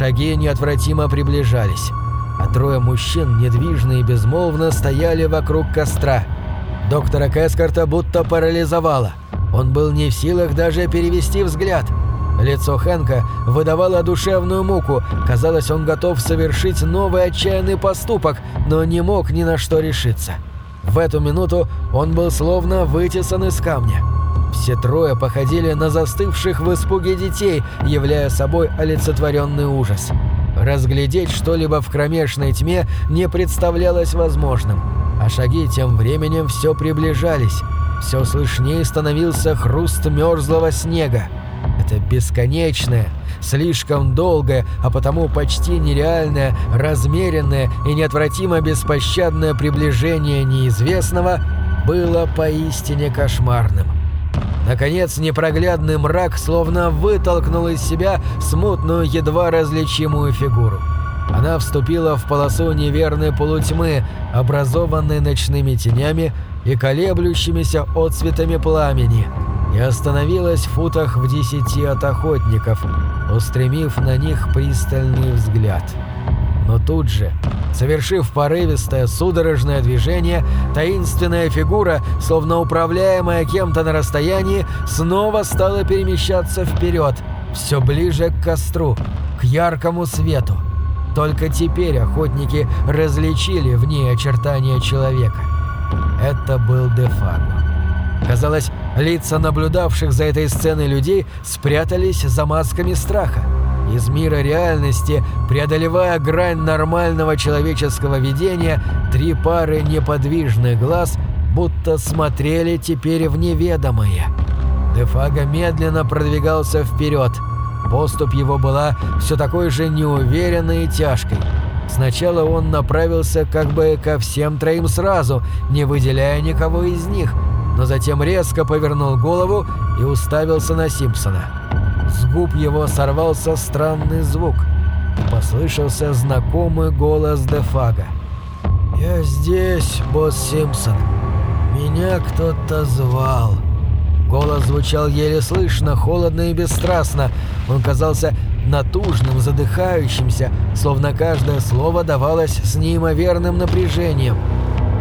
Шаги неотвратимо приближались, а трое мужчин недвижно и безмолвно стояли вокруг костра. Доктора Кэскарта будто парализовало. Он был не в силах даже перевести взгляд. Лицо Хэнка выдавало душевную муку. Казалось, он готов совершить новый отчаянный поступок, но не мог ни на что решиться. В эту минуту он был словно вытесан из камня. Все трое походили на застывших в испуге детей, являя собой олицетворенный ужас. Разглядеть что-либо в кромешной тьме не представлялось возможным, а шаги тем временем все приближались. Все слышнее становился хруст мерзлого снега. Это бесконечное, слишком долгое, а потому почти нереальное, размеренное и неотвратимо беспощадное приближение неизвестного было поистине кошмарным. Наконец, непроглядный мрак словно вытолкнул из себя смутную, едва различимую фигуру. Она вступила в полосу неверной полутьмы, образованной ночными тенями и колеблющимися отцветами пламени, и остановилась в футах в десяти от охотников, устремив на них пристальный взгляд. Но тут же, совершив порывистое судорожное движение, таинственная фигура, словно управляемая кем-то на расстоянии, снова стала перемещаться вперед, все ближе к костру, к яркому свету. Только теперь охотники различили в ней очертания человека. Это был Дефаго. Казалось, лица наблюдавших за этой сценой людей спрятались за масками страха. Из мира реальности, преодолевая грань нормального человеческого видения, три пары неподвижных глаз будто смотрели теперь в неведомое. Дефага медленно продвигался вперед. Поступ его была все такой же неуверенной и тяжкой. Сначала он направился как бы ко всем троим сразу, не выделяя никого из них, но затем резко повернул голову и уставился на Симпсона. С губ его сорвался странный звук. Послышался знакомый голос Дефага. «Я здесь, босс Симпсон. Меня кто-то звал». Голос звучал еле слышно, холодно и бесстрастно. Он казался натужным, задыхающимся, словно каждое слово давалось с неимоверным напряжением.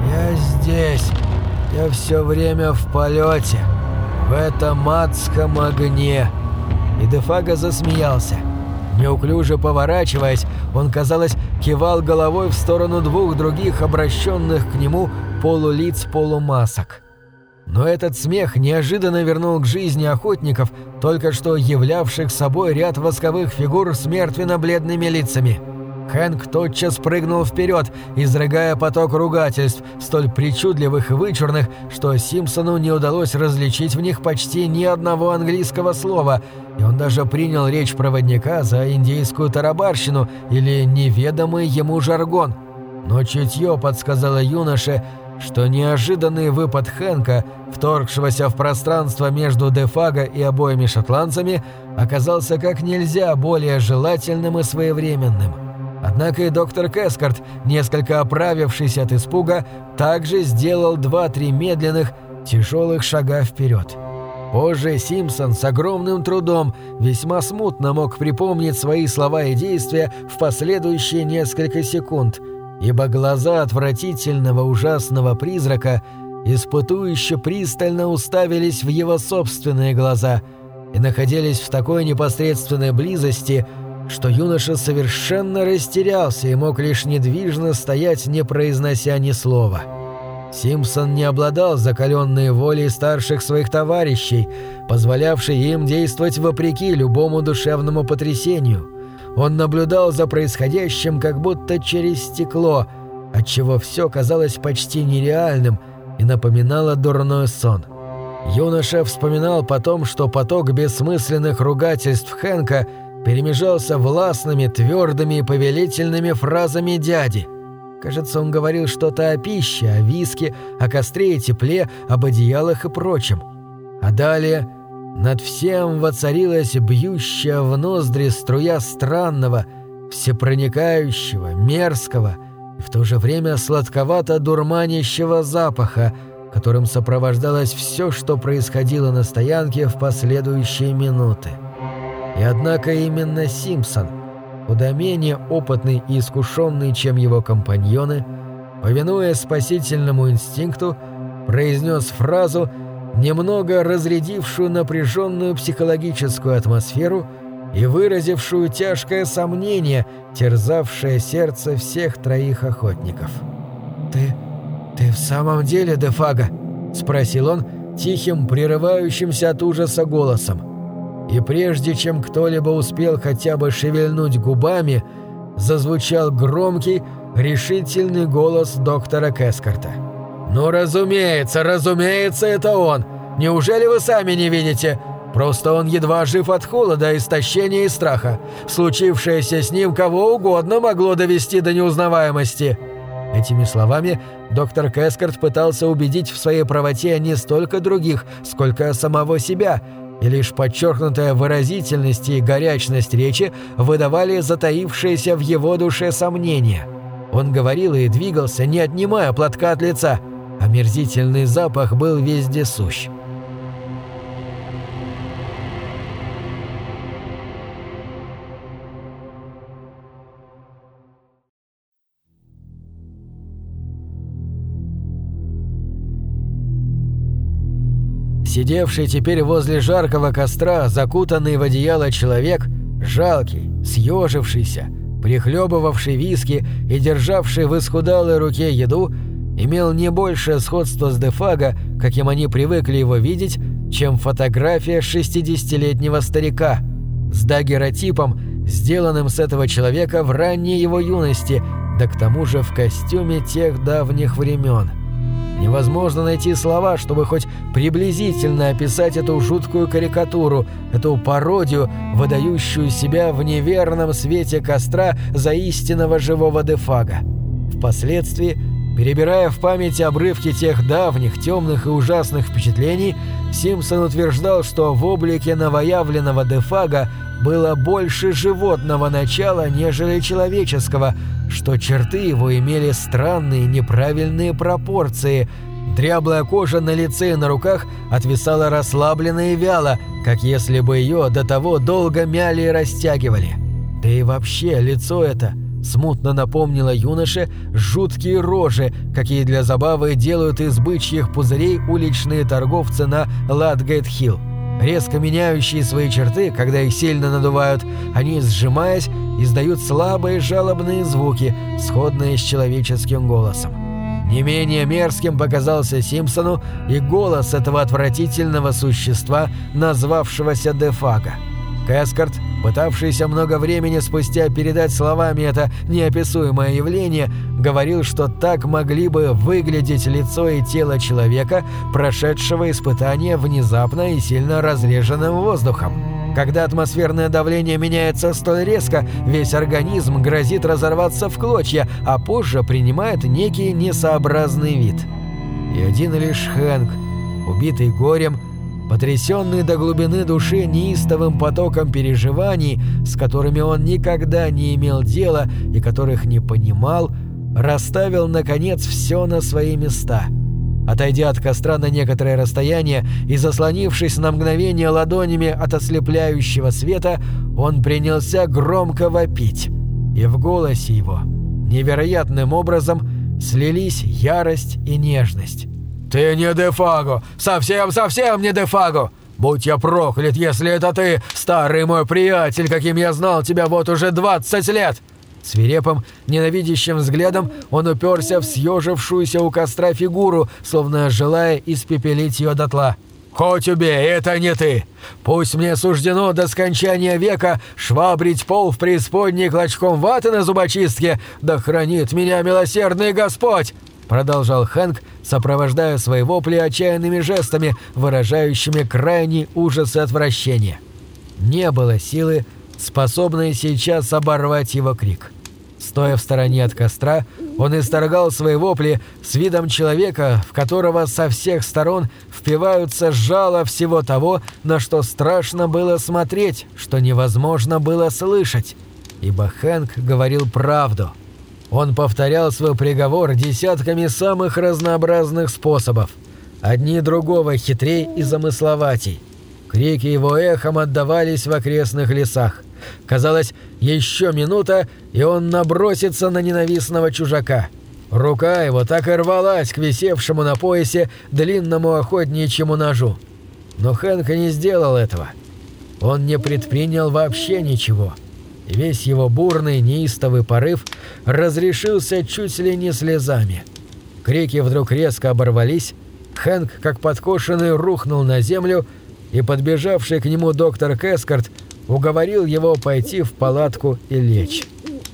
«Я здесь. Я все время в полете. В этом адском огне». И Дефага засмеялся. Неуклюже поворачиваясь, он, казалось, кивал головой в сторону двух других обращенных к нему полулиц-полумасок. Но этот смех неожиданно вернул к жизни охотников, только что являвших собой ряд восковых фигур с мертвенно-бледными лицами. Хэнк тотчас прыгнул вперед, изрыгая поток ругательств, столь причудливых и вычурных, что Симпсону не удалось различить в них почти ни одного английского слова, и он даже принял речь проводника за индейскую тарабарщину или неведомый ему жаргон. Но чутье подсказало юноше, что неожиданный выпад Хэнка, вторгшегося в пространство между Дефаго и обоими шотландцами, оказался как нельзя более желательным и своевременным. Однако и доктор Кэскарт, несколько оправившись от испуга, также сделал два-три медленных, тяжелых шага вперед. Позже Симпсон с огромным трудом весьма смутно мог припомнить свои слова и действия в последующие несколько секунд – ибо глаза отвратительного ужасного призрака испытующе пристально уставились в его собственные глаза и находились в такой непосредственной близости, что юноша совершенно растерялся и мог лишь недвижно стоять, не произнося ни слова. Симпсон не обладал закаленной волей старших своих товарищей, позволявшей им действовать вопреки любому душевному потрясению – он наблюдал за происходящим как будто через стекло, отчего все казалось почти нереальным и напоминало дурной сон. Юноша вспоминал потом, что поток бессмысленных ругательств Хэнка перемежался властными, твердыми и повелительными фразами дяди. Кажется, он говорил что-то о пище, о виске, о костре и тепле, об одеялах и прочем. А далее над всем воцарилась бьющая в ноздри струя странного, всепроникающего, мерзкого и в то же время сладковато-дурманящего запаха, которым сопровождалось все, что происходило на стоянке в последующие минуты. И однако именно Симпсон, куда менее опытный и искушенный, чем его компаньоны, повинуясь спасительному инстинкту, произнес фразу, немного разрядившую напряженную психологическую атмосферу и выразившую тяжкое сомнение, терзавшее сердце всех троих охотников. «Ты... ты в самом деле Дефага?» — спросил он тихим, прерывающимся от ужаса голосом. И прежде чем кто-либо успел хотя бы шевельнуть губами, зазвучал громкий, решительный голос доктора Кэскарта. «Ну, разумеется, разумеется, это он! Неужели вы сами не видите? Просто он едва жив от холода, истощения и страха. Случившееся с ним кого угодно могло довести до неузнаваемости». Этими словами доктор Кэскарт пытался убедить в своей правоте не столько других, сколько самого себя, и лишь подчеркнутая выразительность и горячность речи выдавали затаившиеся в его душе сомнения. Он говорил и двигался, не отнимая платка от лица – Омерзительный запах был везде Сидевший теперь возле жаркого костра, закутанный в одеяло человек, жалкий, съежившийся, прихлебывавший виски и державший в исхудалой руке еду, имел не большее сходство с Дефаго, каким они привыкли его видеть, чем фотография 60-летнего старика с дагеротипом, сделанным с этого человека в ранней его юности, да к тому же в костюме тех давних времен. Невозможно найти слова, чтобы хоть приблизительно описать эту жуткую карикатуру, эту пародию, выдающую себя в неверном свете костра за истинного живого Дефага. Впоследствии Перебирая в памяти обрывки тех давних, темных и ужасных впечатлений, Симпсон утверждал, что в облике новоявленного Дефага было больше животного начала, нежели человеческого, что черты его имели странные неправильные пропорции. Дряблая кожа на лице и на руках отвисала расслабленно и вяло, как если бы ее до того долго мяли и растягивали. Да и вообще лицо это – смутно напомнила юноше жуткие рожи, какие для забавы делают из бычьих пузырей уличные торговцы на Ладгейт-Хилл. Резко меняющие свои черты, когда их сильно надувают, они, сжимаясь, издают слабые жалобные звуки, сходные с человеческим голосом. Не менее мерзким показался Симпсону и голос этого отвратительного существа, назвавшегося Дефага. Кэскарт, пытавшийся много времени спустя передать словами это неописуемое явление, говорил, что так могли бы выглядеть лицо и тело человека, прошедшего испытание внезапно и сильно разреженным воздухом. Когда атмосферное давление меняется столь резко, весь организм грозит разорваться в клочья, а позже принимает некий несообразный вид. И один лишь Хэнк, убитый горем, потрясенный до глубины души неистовым потоком переживаний, с которыми он никогда не имел дела и которых не понимал, расставил, наконец, все на свои места. Отойдя от костра на некоторое расстояние и заслонившись на мгновение ладонями от ослепляющего света, он принялся громко вопить. И в голосе его невероятным образом слились ярость и нежность. «Ты не Дефаго! Совсем-совсем не Дефаго! Будь я проклят, если это ты, старый мой приятель, каким я знал тебя вот уже 20 лет!» Свирепым, ненавидящим взглядом он уперся в съежившуюся у костра фигуру, словно желая испепелить ее дотла. «Хоть убей, это не ты! Пусть мне суждено до скончания века швабрить пол в преисподней клочком ваты на зубочистке, да хранит меня милосердный Господь!» Продолжал Хэнк, сопровождая свои вопли отчаянными жестами, выражающими крайний ужас и отвращение. Не было силы, способной сейчас оборвать его крик. Стоя в стороне от костра, он исторгал свои вопли с видом человека, в которого со всех сторон впиваются жало всего того, на что страшно было смотреть, что невозможно было слышать. Ибо Хэнк говорил правду – он повторял свой приговор десятками самых разнообразных способов, одни другого хитрей и замысловатей. Крики его эхом отдавались в окрестных лесах. Казалось, еще минута, и он набросится на ненавистного чужака. Рука его так и рвалась к висевшему на поясе длинному охотничьему ножу. Но Хэнк не сделал этого. Он не предпринял вообще ничего. И весь его бурный, неистовый порыв разрешился чуть ли не слезами. Крики вдруг резко оборвались, Хэнк, как подкошенный, рухнул на землю, и подбежавший к нему доктор Кэскарт уговорил его пойти в палатку и лечь.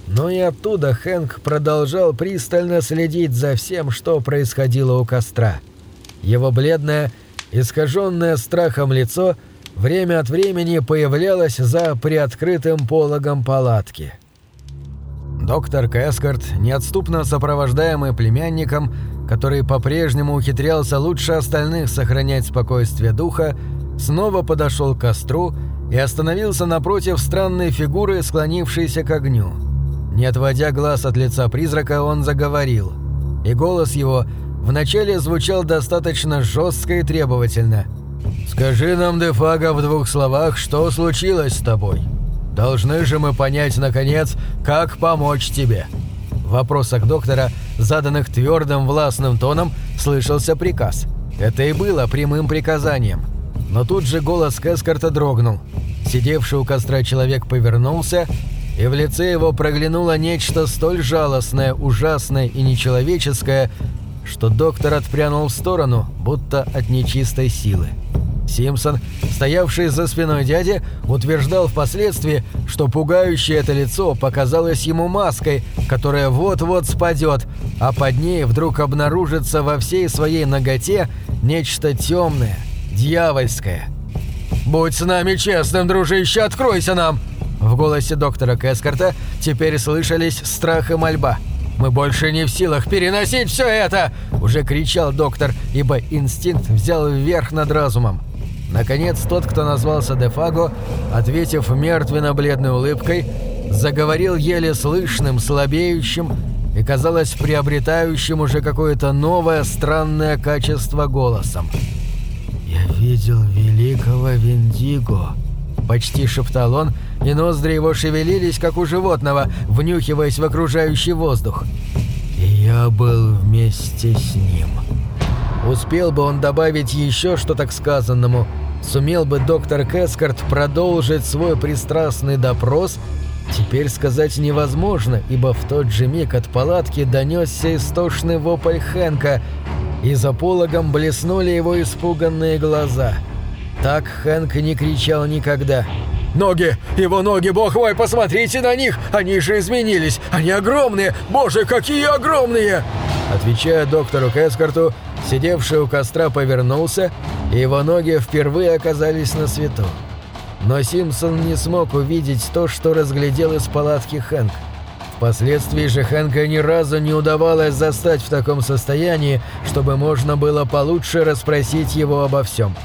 Но и оттуда Хэнк продолжал пристально следить за всем, что происходило у костра. Его бледное, искаженное страхом лицо время от времени появлялось за приоткрытым пологом палатки. Доктор Кэскарт, неотступно сопровождаемый племянником, который по-прежнему ухитрялся лучше остальных сохранять спокойствие духа, снова подошел к костру и остановился напротив странной фигуры, склонившейся к огню. Не отводя глаз от лица призрака, он заговорил. И голос его вначале звучал достаточно жестко и требовательно. «Скажи нам, Дефага, в двух словах, что случилось с тобой? Должны же мы понять, наконец, как помочь тебе». В вопросах доктора, заданных твердым властным тоном, слышался приказ. Это и было прямым приказанием. Но тут же голос Кэскарта дрогнул. Сидевший у костра человек повернулся, и в лице его проглянуло нечто столь жалостное, ужасное и нечеловеческое, что доктор отпрянул в сторону, будто от нечистой силы. Симпсон, стоявший за спиной дяди, утверждал впоследствии, что пугающее это лицо показалось ему маской, которая вот-вот спадет, а под ней вдруг обнаружится во всей своей ноготе нечто темное, дьявольское. «Будь с нами честным, дружище, откройся нам!» В голосе доктора Кэскарта теперь слышались страх и мольба. «Мы больше не в силах переносить все это!» – уже кричал доктор, ибо инстинкт взял вверх над разумом. Наконец, тот, кто назвался Дефаго, ответив мертвенно-бледной улыбкой, заговорил еле слышным, слабеющим и, казалось, приобретающим уже какое-то новое странное качество голосом. «Я видел великого Виндиго», — почти шептал он, и ноздри его шевелились, как у животного, внюхиваясь в окружающий воздух. «И я был вместе с ним». Успел бы он добавить еще что-то к сказанному, сумел бы доктор Кэскарт продолжить свой пристрастный допрос, теперь сказать невозможно, ибо в тот же миг от палатки донесся истошный вопль Хэнка, и за пологом блеснули его испуганные глаза. Так Хэнк не кричал никогда. «Ноги! Его ноги, бог мой, посмотрите на них! Они же изменились! Они огромные! Боже, какие огромные!» Отвечая доктору Кэскарту, Сидевший у костра повернулся, и его ноги впервые оказались на свету. Но Симпсон не смог увидеть то, что разглядел из палатки Хэнк. Впоследствии же Хэнка ни разу не удавалось застать в таком состоянии, чтобы можно было получше расспросить его обо всем.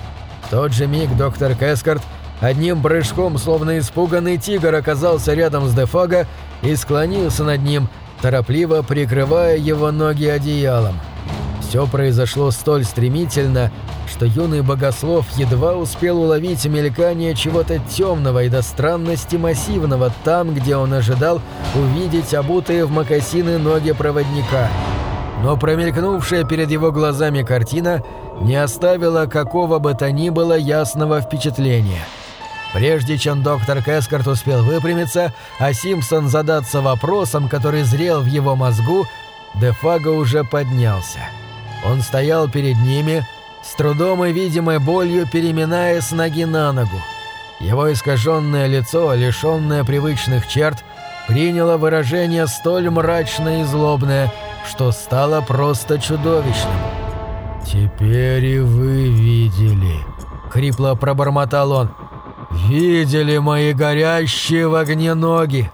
В тот же миг доктор Кэскарт одним прыжком, словно испуганный тигр, оказался рядом с Дефага и склонился над ним, торопливо прикрывая его ноги одеялом. Все произошло столь стремительно, что юный богослов едва успел уловить мелькание чего-то темного и до странности массивного там, где он ожидал увидеть обутые в мокасины ноги проводника. Но промелькнувшая перед его глазами картина не оставила какого бы то ни было ясного впечатления. Прежде чем доктор Кэскарт успел выпрямиться, а Симпсон задаться вопросом, который зрел в его мозгу, Дефаго уже поднялся. Он стоял перед ними, с трудом и видимой болью переминая с ноги на ногу. Его искаженное лицо, лишенное привычных черт, приняло выражение столь мрачное и злобное, что стало просто чудовищным. «Теперь и вы видели», — хрипло пробормотал он. «Видели мои горящие в огне ноги,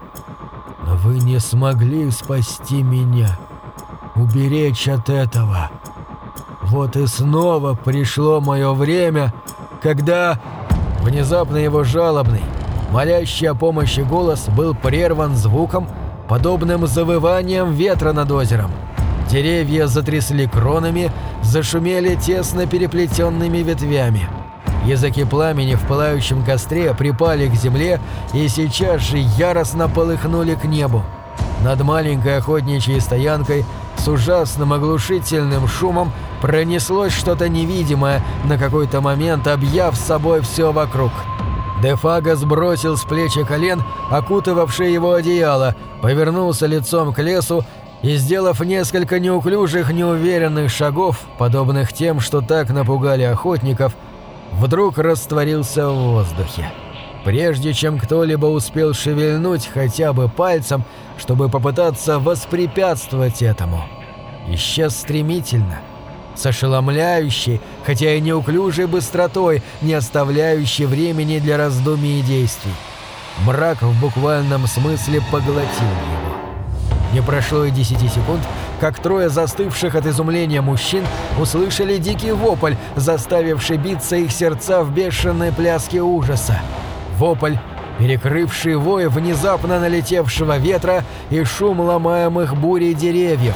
но вы не смогли спасти меня, уберечь от этого». Вот и снова пришло мое время, когда... Внезапно его жалобный, молящий о помощи голос был прерван звуком, подобным завыванием ветра над озером. Деревья затрясли кронами, зашумели тесно переплетенными ветвями. Языки пламени в пылающем костре припали к земле и сейчас же яростно полыхнули к небу. Над маленькой охотничьей стоянкой с ужасным оглушительным шумом пронеслось что-то невидимое, на какой-то момент объяв с собой все вокруг. Дефага сбросил с плечи колен, окутывавшее его одеяло, повернулся лицом к лесу и, сделав несколько неуклюжих, неуверенных шагов, подобных тем, что так напугали охотников, вдруг растворился в воздухе. Прежде чем кто-либо успел шевельнуть хотя бы пальцем, чтобы попытаться воспрепятствовать этому, исчез стремительно, с ошеломляющей, хотя и неуклюжей быстротой, не оставляющей времени для раздумий и действий. Мрак в буквальном смысле поглотил его. Не прошло и десяти секунд, как трое застывших от изумления мужчин услышали дикий вопль, заставивший биться их сердца в бешеной пляске ужаса. Вопль, перекрывший вой внезапно налетевшего ветра и шум ломаемых бурей деревьев.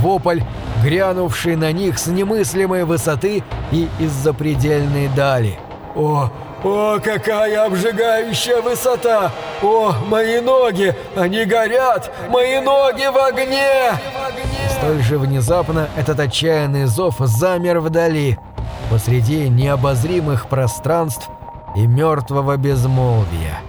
Вопль, грянувший на них с немыслимой высоты и из запредельной дали. «О, о, какая обжигающая высота! О, мои ноги! Они горят! Мои ноги в огне!» Столь же внезапно этот отчаянный зов замер вдали, посреди необозримых пространств и мертвого безмолвия.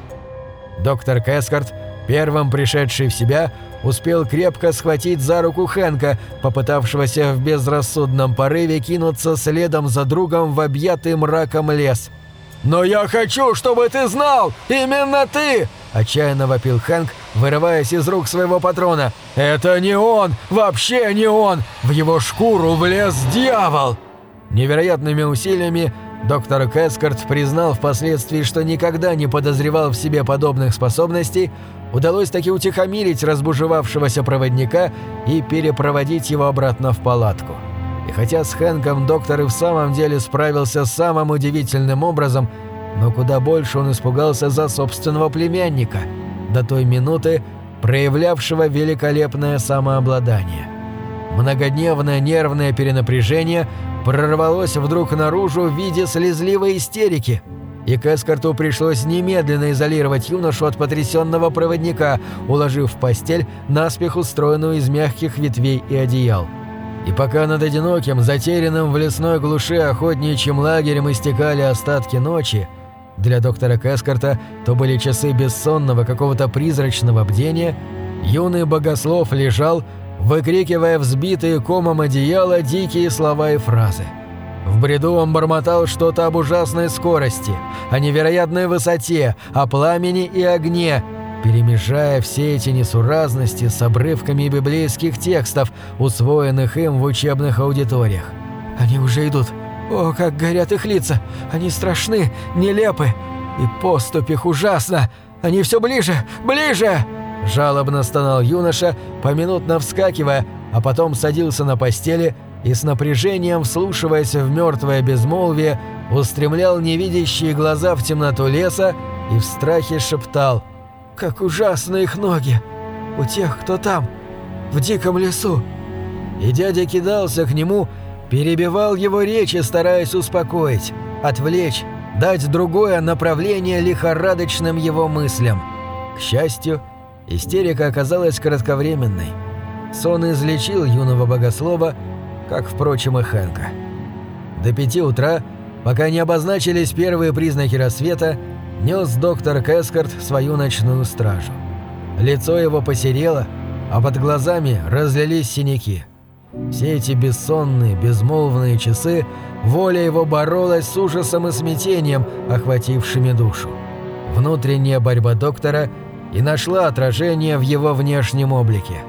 Доктор Кэскарт, первым пришедший в себя, успел крепко схватить за руку Хэнка, попытавшегося в безрассудном порыве кинуться следом за другом в объятый мраком лес – «Но я хочу, чтобы ты знал! Именно ты!» – отчаянно вопил Хэнк, вырываясь из рук своего патрона. «Это не он! Вообще не он! В его шкуру влез дьявол!» Невероятными усилиями доктор Кэскарт признал впоследствии, что никогда не подозревал в себе подобных способностей, удалось таки утихомирить разбужевавшегося проводника и перепроводить его обратно в палатку. И хотя с Хэнком доктор и в самом деле справился самым удивительным образом, но куда больше он испугался за собственного племянника, до той минуты проявлявшего великолепное самообладание. Многодневное нервное перенапряжение прорвалось вдруг наружу в виде слезливой истерики, и Кэскарту пришлось немедленно изолировать юношу от потрясенного проводника, уложив в постель наспех устроенную из мягких ветвей и одеял. И пока над одиноким, затерянным в лесной глуши охотничьим лагерем истекали остатки ночи, для доктора Кэскарта то были часы бессонного какого-то призрачного бдения, юный богослов лежал, выкрикивая взбитые комом одеяла дикие слова и фразы. В бреду он бормотал что-то об ужасной скорости, о невероятной высоте, о пламени и огне – перемежая все эти несуразности с обрывками библейских текстов, усвоенных им в учебных аудиториях. «Они уже идут. О, как горят их лица! Они страшны, нелепы! И поступь их ужасно! Они все ближе, ближе!» Жалобно стонал юноша, поминутно вскакивая, а потом садился на постели и с напряжением, вслушиваясь в мертвое безмолвие, устремлял невидящие глаза в темноту леса и в страхе шептал – как ужасны их ноги! У тех, кто там, в диком лесу!» И дядя кидался к нему, перебивал его речи, стараясь успокоить, отвлечь, дать другое направление лихорадочным его мыслям. К счастью, истерика оказалась кратковременной. Сон излечил юного богослова, как, впрочем, и Хэнка. До пяти утра, пока не обозначились первые признаки рассвета, нес доктор Кэскарт свою ночную стражу. Лицо его посерело, а под глазами разлились синяки. Все эти бессонные, безмолвные часы воля его боролась с ужасом и смятением, охватившими душу. Внутренняя борьба доктора и нашла отражение в его внешнем облике –